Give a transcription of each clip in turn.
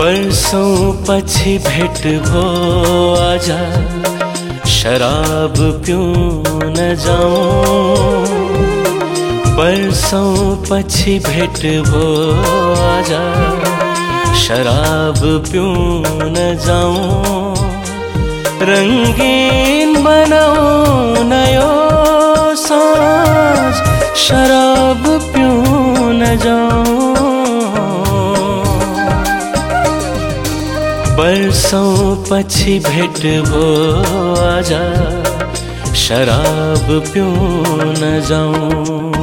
वर्षौँ पछि भेट भो आजा शराब पिउन जाउँ वर्षौँ पछि भेट भो आजा शराब पिउन जाउँ रङ्गीन बनाउन बरसों पछी भेट हो आजा शराब प्यो न जाऊँ?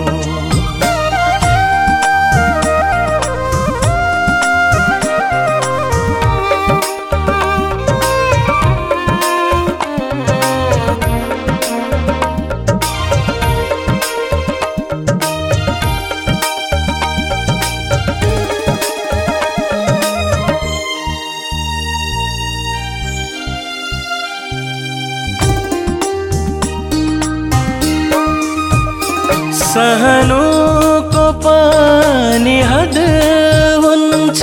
सहनुको पानी हद हुन्छ।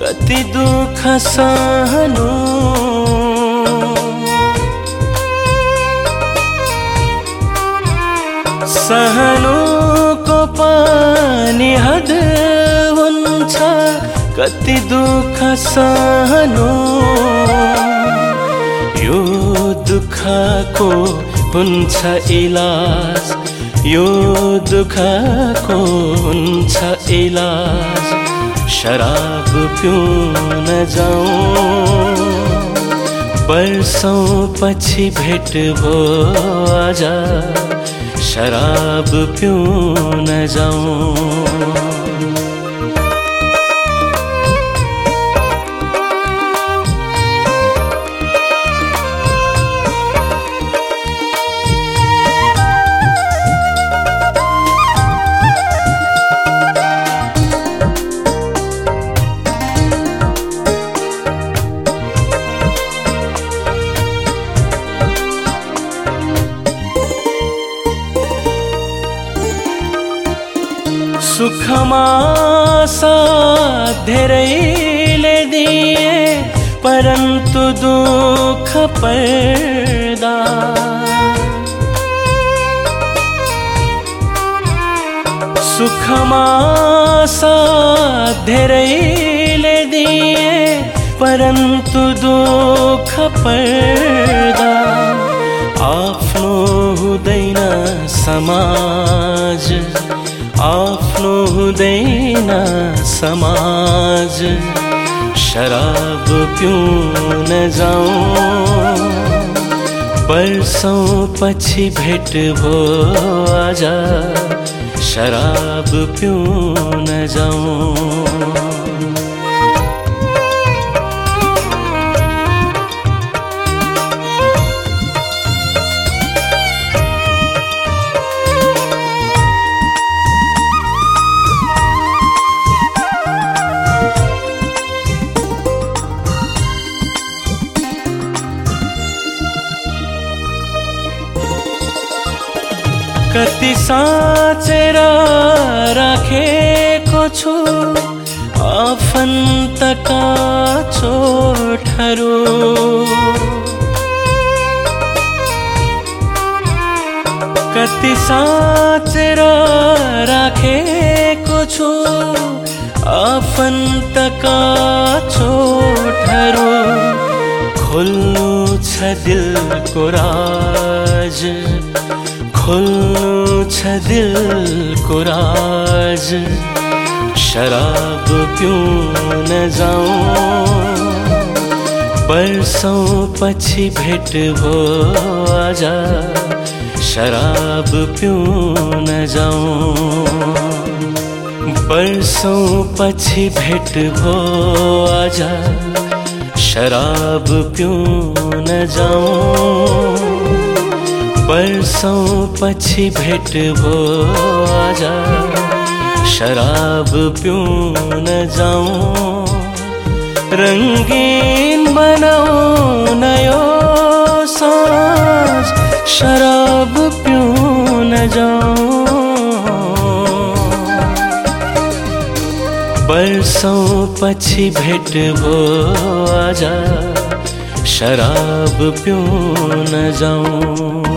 कति दुःख सहनु। सहनुको पानी हद हुन्छ। कति दुःख सहनु। दुःखको हुन्छ इलाज। यो दुःखको हुन्छ इलाज। शराब पिउन जाउँ। वर्षौँ पछि भेट भो आजा। शराब पिउन जाउँ। साथ धेरैले दिए परन्तु दुःख पर्दा। सुखमा साथ धेरैले दिए परन्तु दुःख पर्दा। आफ्नो हुँदैन समाज। आफ्नो हुँदैन समाज शराब पिउन जाउँ वर्षौँ पछि भेट भो आजा शराब पिउन जाउँ कति साँचेर राखेको छु। आफन्तका चोटहरू। कति साँचेर राखेको छु। आफन्तका चोटहरू। खोल्नु छ दिलको राज। खोल्नु छ दिल को राज, शराब क्यों न जाऊँ? बरसों पछी भेट हो आजा, शराब क्यों न जाऊँ? बरसों पछी भेट हो आजा, शराब क्यों न जाऊँ? बरसों पछी भेट भो आजा। शराब प्यूं न जाऊँ। रंगीन बनाऊँ नयो सांस। शराब प्यूं न जाऊँ। बरसों पछी भेट भो आजा। शराब प्यूं न जाऊँ।